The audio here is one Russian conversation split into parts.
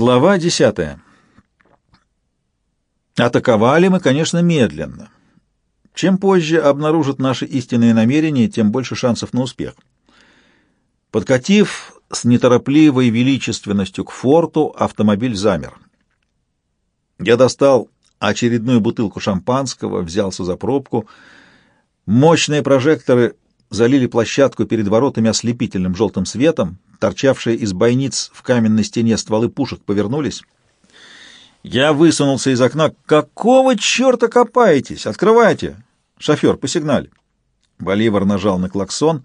Глава десятая. Атаковали мы, конечно, медленно. Чем позже обнаружат наши истинные намерения, тем больше шансов на успех. Подкатив с неторопливой величественностью к форту, автомобиль замер. Я достал очередную бутылку шампанского, взялся за пробку. Мощные прожекторы залили площадку перед воротами ослепительным желтым светом, торчавшие из бойниц в каменной стене стволы пушек повернулись. Я высунулся из окна. «Какого черта копаетесь? Открывайте!» «Шофер, посигналь!» Боливар нажал на клаксон.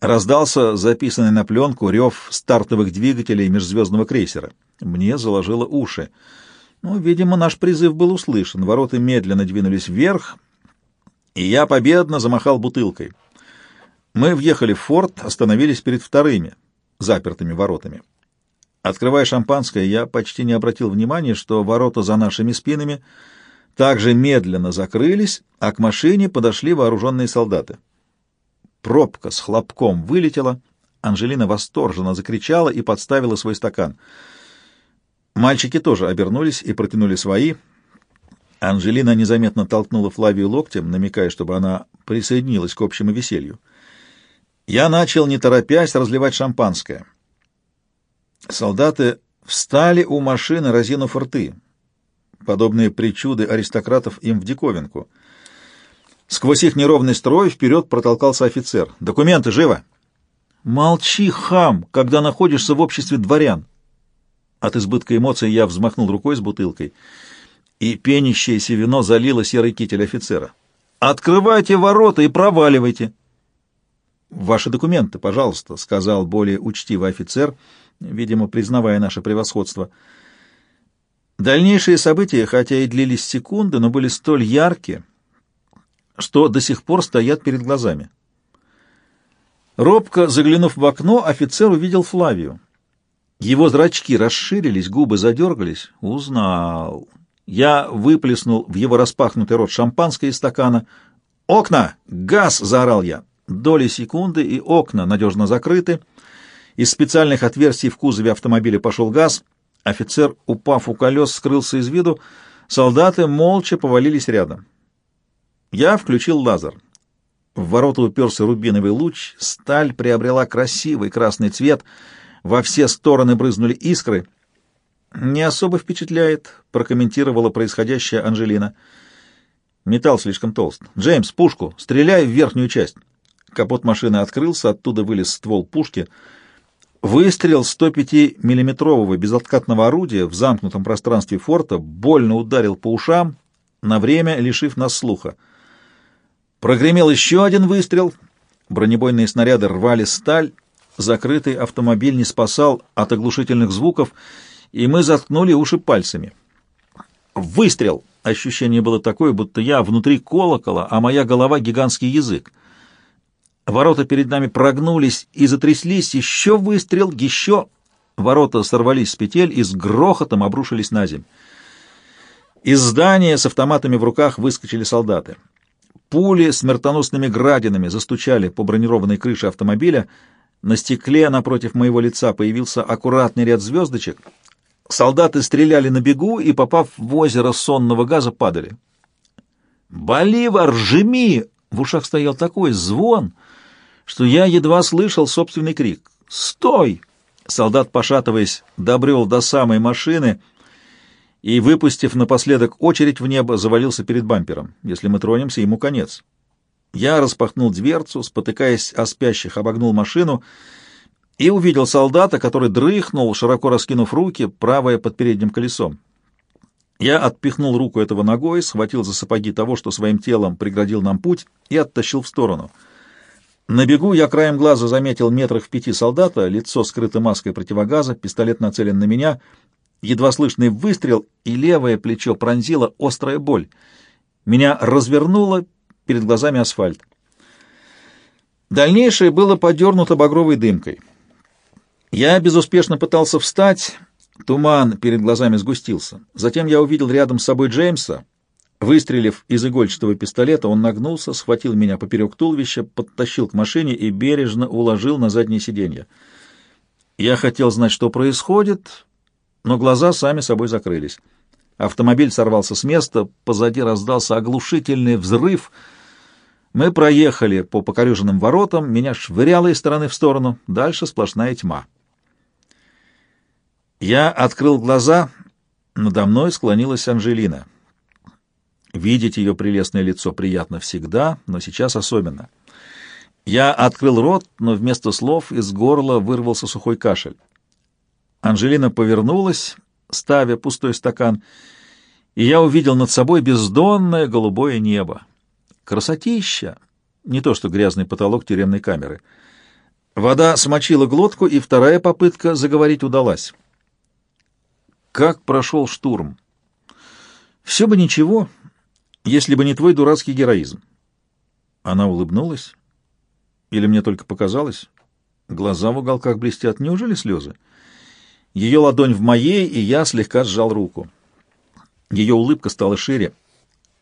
Раздался записанный на пленку рев стартовых двигателей межзвездного крейсера. Мне заложило уши. Ну, видимо, наш призыв был услышан. Ворота медленно двинулись вверх, и я победно замахал бутылкой. Мы въехали в форт, остановились перед вторыми, запертыми воротами. Открывая шампанское, я почти не обратил внимания, что ворота за нашими спинами также медленно закрылись, а к машине подошли вооруженные солдаты. Пробка с хлопком вылетела, Анжелина восторженно закричала и подставила свой стакан. Мальчики тоже обернулись и протянули свои. Анжелина незаметно толкнула Флавию локтем, намекая, чтобы она присоединилась к общему веселью. Я начал, не торопясь, разливать шампанское. Солдаты встали у машины, разинув рты. Подобные причуды аристократов им в диковинку. Сквозь их неровный строй вперед протолкался офицер. «Документы, живо!» «Молчи, хам, когда находишься в обществе дворян!» От избытка эмоций я взмахнул рукой с бутылкой, и пенящееся вино залило серый китель офицера. «Открывайте ворота и проваливайте!» «Ваши документы, пожалуйста», — сказал более учтивый офицер, видимо, признавая наше превосходство. Дальнейшие события, хотя и длились секунды, но были столь яркие, что до сих пор стоят перед глазами. Робко заглянув в окно, офицер увидел Флавию. Его зрачки расширились, губы задергались. Узнал. Я выплеснул в его распахнутый рот шампанское из стакана. «Окна! Газ!» — заорал я. Доли секунды, и окна надежно закрыты. Из специальных отверстий в кузове автомобиля пошел газ. Офицер, упав у колес, скрылся из виду. Солдаты молча повалились рядом. Я включил лазер. В ворота уперся рубиновый луч, сталь приобрела красивый красный цвет, во все стороны брызнули искры. «Не особо впечатляет», — прокомментировала происходящее Анжелина. «Металл слишком толст. Джеймс, пушку! Стреляй в верхнюю часть!» Капот машины открылся, оттуда вылез ствол пушки. Выстрел 105-миллиметрового безоткатного орудия в замкнутом пространстве форта больно ударил по ушам, на время лишив нас слуха. Прогремел еще один выстрел. Бронебойные снаряды рвали сталь. Закрытый автомобиль не спасал от оглушительных звуков, и мы заткнули уши пальцами. Выстрел! Ощущение было такое, будто я внутри колокола, а моя голова — гигантский язык. Ворота перед нами прогнулись и затряслись. Еще выстрел, еще... Ворота сорвались с петель и с грохотом обрушились на земь. Из здания с автоматами в руках выскочили солдаты. Пули смертоносными градинами застучали по бронированной крыше автомобиля. На стекле напротив моего лица появился аккуратный ряд звездочек. Солдаты стреляли на бегу и, попав в озеро сонного газа, падали. «Боливар, жми!» В ушах стоял такой звон — что я едва слышал собственный крик. «Стой!» Солдат, пошатываясь, добрел до самой машины и, выпустив напоследок очередь в небо, завалился перед бампером. Если мы тронемся, ему конец. Я распахнул дверцу, спотыкаясь о спящих, обогнул машину и увидел солдата, который дрыхнул, широко раскинув руки, правое под передним колесом. Я отпихнул руку этого ногой, схватил за сапоги того, что своим телом преградил нам путь, и оттащил в сторону — на бегу я краем глаза заметил метрах в пяти солдата, лицо скрыто маской противогаза, пистолет нацелен на меня, едва слышный выстрел, и левое плечо пронзила острая боль. Меня развернуло, перед глазами асфальт. Дальнейшее было подернуто багровой дымкой. Я безуспешно пытался встать, туман перед глазами сгустился. Затем я увидел рядом с собой Джеймса, Выстрелив из игольчатого пистолета, он нагнулся, схватил меня поперек туловища, подтащил к машине и бережно уложил на заднее сиденье. Я хотел знать, что происходит, но глаза сами собой закрылись. Автомобиль сорвался с места, позади раздался оглушительный взрыв. Мы проехали по покореженным воротам, меня швыряло из стороны в сторону, дальше сплошная тьма. Я открыл глаза, надо мной склонилась Анжелина. Видеть ее прелестное лицо приятно всегда, но сейчас особенно. Я открыл рот, но вместо слов из горла вырвался сухой кашель. Анжелина повернулась, ставя пустой стакан, и я увидел над собой бездонное голубое небо. Красотища! Не то что грязный потолок тюремной камеры. Вода смочила глотку, и вторая попытка заговорить удалась. Как прошел штурм? Все бы ничего, если бы не твой дурацкий героизм. Она улыбнулась. Или мне только показалось? Глаза в уголках блестят. Неужели слезы? Ее ладонь в моей, и я слегка сжал руку. Ее улыбка стала шире.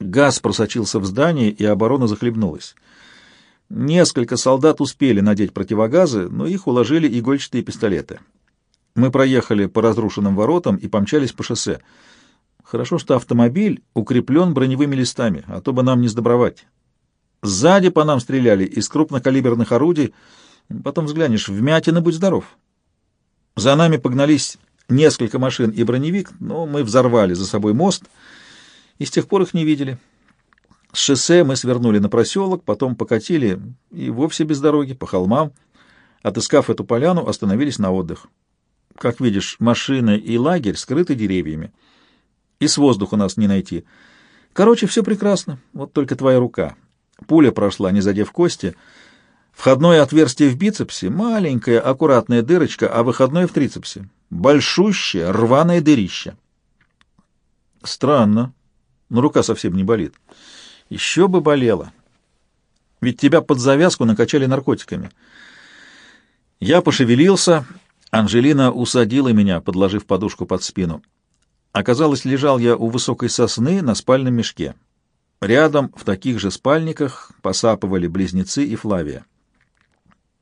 Газ просочился в здание, и оборона захлебнулась. Несколько солдат успели надеть противогазы, но их уложили игольчатые пистолеты. Мы проехали по разрушенным воротам и помчались по шоссе. Хорошо, что автомобиль укреплен броневыми листами, а то бы нам не сдобровать. Сзади по нам стреляли из крупнокалиберных орудий. Потом взглянешь, вмятины, будь здоров. За нами погнались несколько машин и броневик, но мы взорвали за собой мост и с тех пор их не видели. С шоссе мы свернули на проселок, потом покатили и вовсе без дороги, по холмам. Отыскав эту поляну, остановились на отдых. Как видишь, машина и лагерь скрыты деревьями и с воздуха нас не найти. Короче, все прекрасно, вот только твоя рука. Пуля прошла, не задев кости. Входное отверстие в бицепсе — маленькая, аккуратная дырочка, а выходное в трицепсе — большущее, рваное дырище. Странно, но рука совсем не болит. Еще бы болела. Ведь тебя под завязку накачали наркотиками. Я пошевелился, Анжелина усадила меня, подложив подушку под спину. Оказалось, лежал я у высокой сосны на спальном мешке. Рядом, в таких же спальниках, посапывали близнецы и Флавия.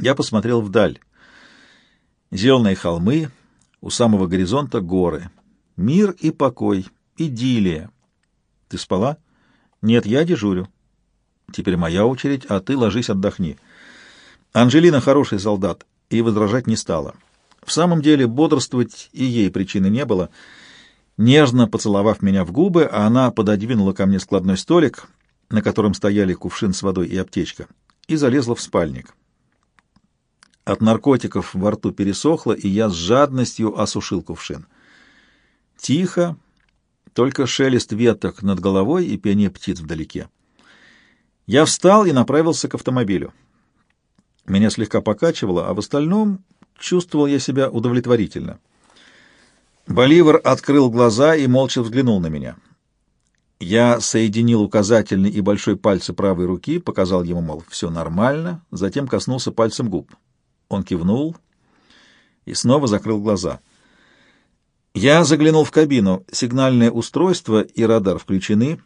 Я посмотрел вдаль. Зеленые холмы, у самого горизонта горы. Мир и покой, идиллия. Ты спала? Нет, я дежурю. Теперь моя очередь, а ты ложись отдохни. Анжелина хороший солдат и возражать не стала. В самом деле бодрствовать и ей причины не было — Нежно поцеловав меня в губы, она пододвинула ко мне складной столик, на котором стояли кувшин с водой и аптечка, и залезла в спальник. От наркотиков во рту пересохло, и я с жадностью осушил кувшин. Тихо, только шелест веток над головой и пение птиц вдалеке. Я встал и направился к автомобилю. Меня слегка покачивало, а в остальном чувствовал я себя удовлетворительно. Боливар открыл глаза и молча взглянул на меня. Я соединил указательный и большой пальцы правой руки, показал ему, мол, все нормально, затем коснулся пальцем губ. Он кивнул и снова закрыл глаза. Я заглянул в кабину. Сигнальное устройство и радар включены.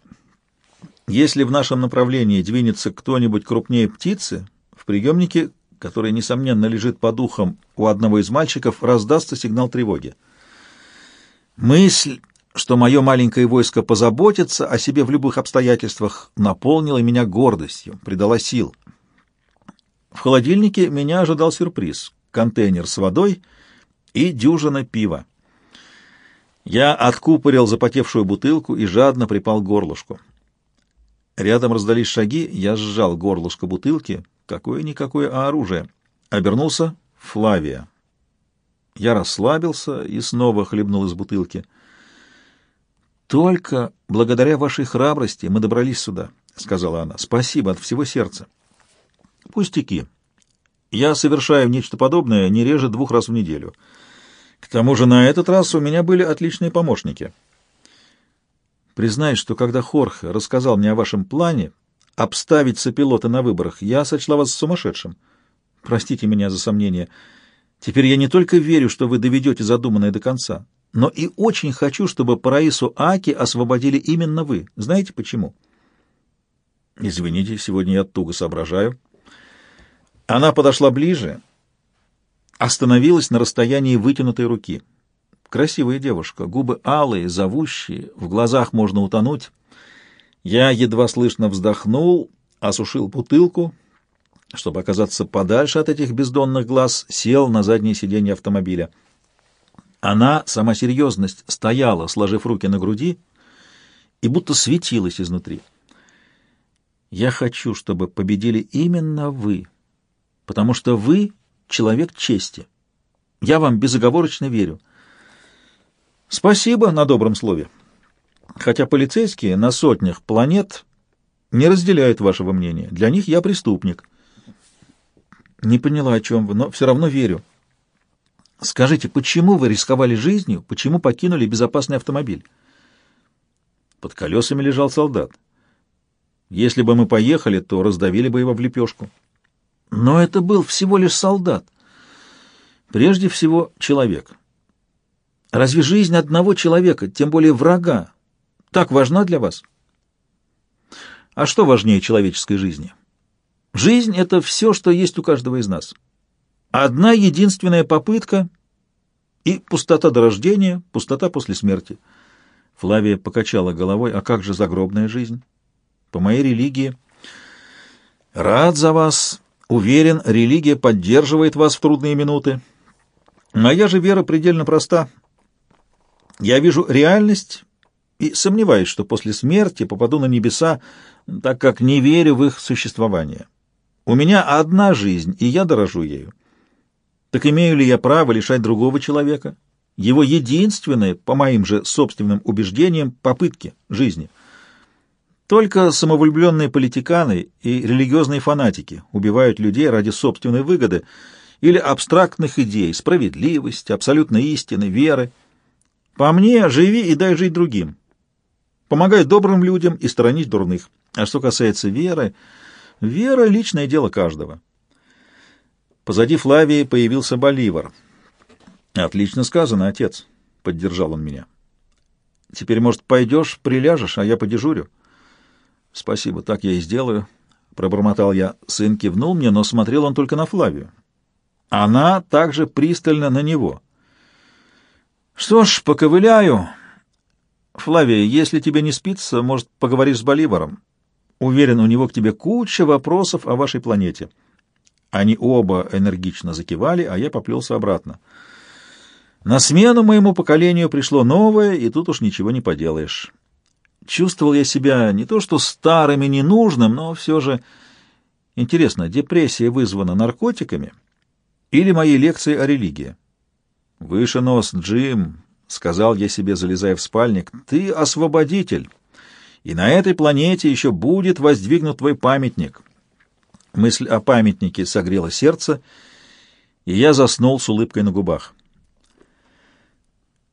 Если в нашем направлении двинется кто-нибудь крупнее птицы, в приемнике, который, несомненно, лежит по духам у одного из мальчиков, раздастся сигнал тревоги. Мысль, что мое маленькое войско позаботится о себе в любых обстоятельствах, наполнила меня гордостью, придала сил. В холодильнике меня ожидал сюрприз — контейнер с водой и дюжина пива. Я откупорил запотевшую бутылку и жадно припал к горлышку. Рядом раздались шаги, я сжал горлышко бутылки, какое-никакое а оружие. Обернулся Флавия. Я расслабился и снова хлебнул из бутылки. «Только благодаря вашей храбрости мы добрались сюда», — сказала она. «Спасибо от всего сердца». «Пустяки. Я совершаю нечто подобное не реже двух раз в неделю. К тому же на этот раз у меня были отличные помощники». Признаюсь, что когда Хорхе рассказал мне о вашем плане обставить сопилота на выборах, я сочла вас сумасшедшим. Простите меня за сомнение. Теперь я не только верю, что вы доведете задуманное до конца, но и очень хочу, чтобы Параису Аки освободили именно вы. Знаете почему? Извините, сегодня я туго соображаю. Она подошла ближе, остановилась на расстоянии вытянутой руки. Красивая девушка, губы алые, зовущие, в глазах можно утонуть. Я едва слышно вздохнул, осушил бутылку, чтобы оказаться подальше от этих бездонных глаз, сел на заднее сиденье автомобиля. Она, сама серьезность, стояла, сложив руки на груди, и будто светилась изнутри. «Я хочу, чтобы победили именно вы, потому что вы — человек чести. Я вам безоговорочно верю». «Спасибо на добром слове. Хотя полицейские на сотнях планет не разделяют вашего мнения. Для них я преступник». «Не поняла, о чем вы, но все равно верю». Скажите, почему вы рисковали жизнью, почему покинули безопасный автомобиль? Под колесами лежал солдат. Если бы мы поехали, то раздавили бы его в лепешку. Но это был всего лишь солдат. Прежде всего, человек. Разве жизнь одного человека, тем более врага, так важна для вас? А что важнее человеческой жизни? Жизнь — это все, что есть у каждого из нас. Одна единственная попытка и пустота до рождения, пустота после смерти. Флавия покачала головой. А как же загробная жизнь? По моей религии. Рад за вас. Уверен, религия поддерживает вас в трудные минуты. Моя же вера предельно проста. Я вижу реальность и сомневаюсь, что после смерти попаду на небеса, так как не верю в их существование. У меня одна жизнь, и я дорожу ею. Так имею ли я право лишать другого человека? Его единственное, по моим же собственным убеждениям, попытки жизни. Только самовлюбленные политиканы и религиозные фанатики убивают людей ради собственной выгоды или абстрактных идей, справедливости, абсолютной истины, веры. По мне, живи и дай жить другим. Помогай добрым людям и сторонись дурных. А что касается веры, вера — личное дело каждого. Позади Флавии появился Боливар. «Отлично сказано, отец», — поддержал он меня. «Теперь, может, пойдешь, приляжешь, а я подежурю?» «Спасибо, так я и сделаю», — пробормотал я. Сын кивнул мне, но смотрел он только на Флавию. Она также пристально на него. «Что ж, поковыляю. Флавия, если тебе не спится, может, поговоришь с Боливаром? Уверен, у него к тебе куча вопросов о вашей планете». Они оба энергично закивали, а я поплелся обратно. На смену моему поколению пришло новое, и тут уж ничего не поделаешь. Чувствовал я себя не то что старым и ненужным, но все же... Интересно, депрессия вызвана наркотиками или моей лекцией о религии? «Выше нос, Джим», — сказал я себе, залезая в спальник, — «ты освободитель, и на этой планете еще будет воздвигнут твой памятник». Мысль о памятнике согрела сердце, и я заснул с улыбкой на губах.